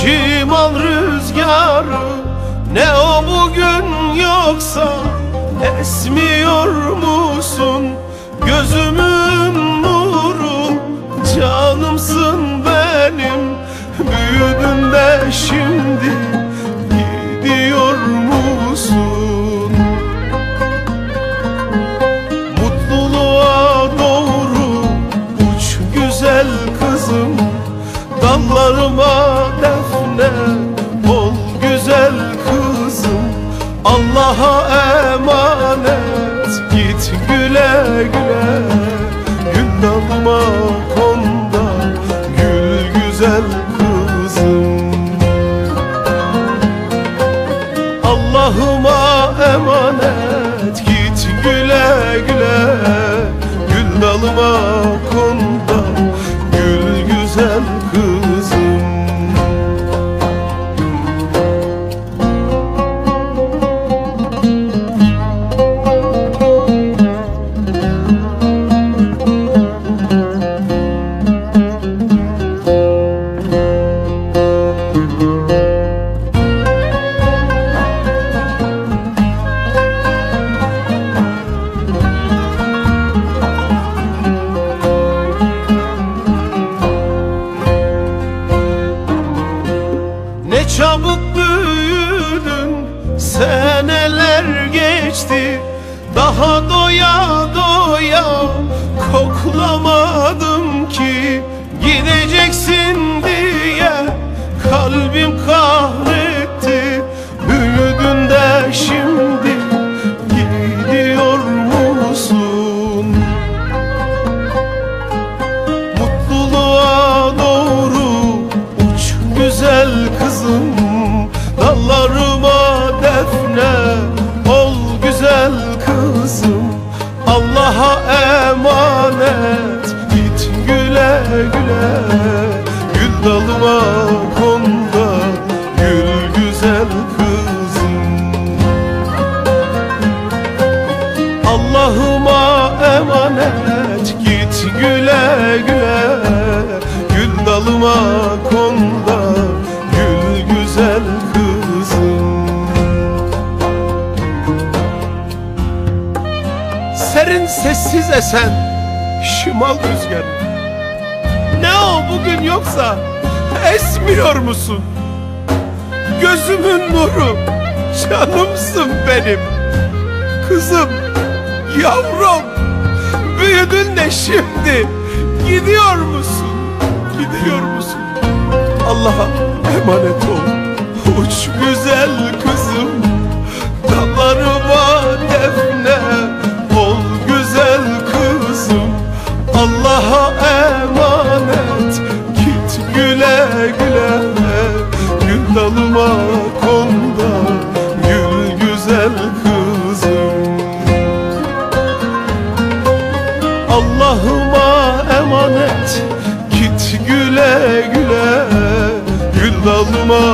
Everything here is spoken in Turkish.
Şimal rüzgarı. Ne o bugün yoksa Esmiyor musun? Gözümün nuru Canımsın benim. Büyüdün de şimdi Gidiyor musun? Mutluluğa doğru uç güzel kızım. Dallarıma Allah'a emanet. Git güle güle. Gül dalıma konda gül güzel kızım. Allah'ıma emanet çabuk büyüdün Seneler geçti. Daha doya doya Koklamadım Allah'a emanet git güle güle. Gül dalıma konda gül güzel kızım. Allah'ıma emanet git güle güle. Gül dalıma konda gül güzel sessiz esen şimal rüzgarı Ne o bugün yoksa esmiyor musun? Gözümün nuru canımsın benim Kızım, yavrum Büyüdün de şimdi Gidiyor musun? Gidiyor musun? Allah'a emanet ol Uç güzel kızım Konda Gül güzel kızım. Allah'ıma emanet Git güle güle. Gül dalıma